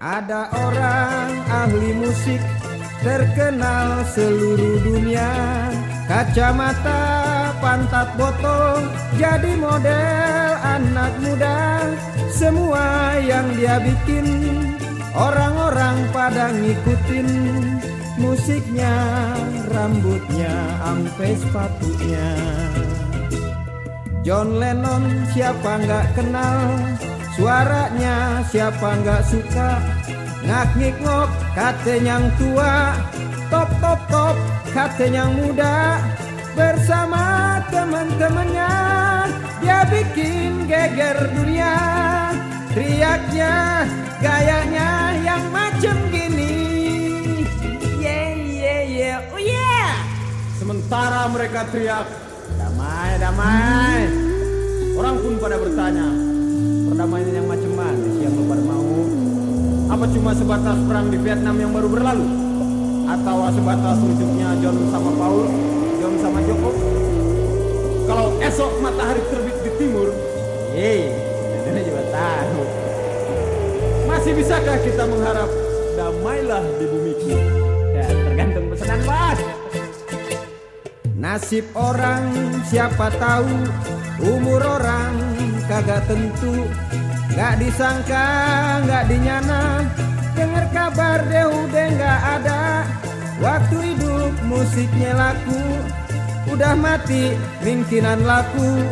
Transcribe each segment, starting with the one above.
Ada orang ahli musik terkenal seluruh dunia. Kacamata pantat botol jadi model anak muda. Semua yang dia bikin orang-orang pada ngikutin. Musiknya, rambutnya, ampe sepatunya John Lennon siapa nggak kenal? Suaranya siapa nggak suka? Ngak ngik ngok katanya yang tua. Top top top katanya yang muda. Bersama teman-temannya Dia bikin geger dunia. Teriaknya gayanya yang macem gini. Yeah yeah yeah. Oh yeah. Sementara mereka teriak, damai, damai. Orang pun pada bertanya, perdamaian yang macam mana sih yang mau? Apa cuma sebatas perang di Vietnam yang baru berlalu? Atau sebatas rujuknya John sama Paul, John sama Joko? Kalau esok matahari terbit di timur, Yeay, ini juga tahu masih bisakah kita mengharap damailah di bumiku? Nasib orang siapa tahu Umur orang kagak tentu. Gak disangka, gak dinyana Dengar kabar deh udah gak ada. Waktu hidup musiknya laku Udah mati mungkinan laku.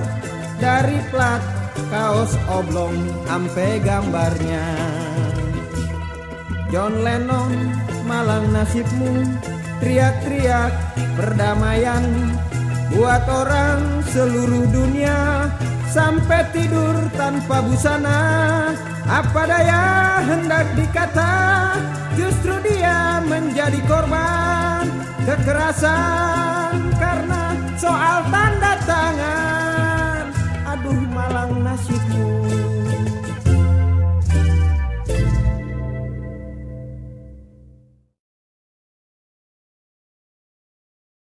Dari plat kaos oblong Ampe gambarnya. John Lennon malang nasibmu Teriak-teriak perdamaian Buat orang seluruh dunia. Sampai tidur tanpa busana Apa daya hendak dikata? Justru dia menjadi korban Kekerasan karena soal tanah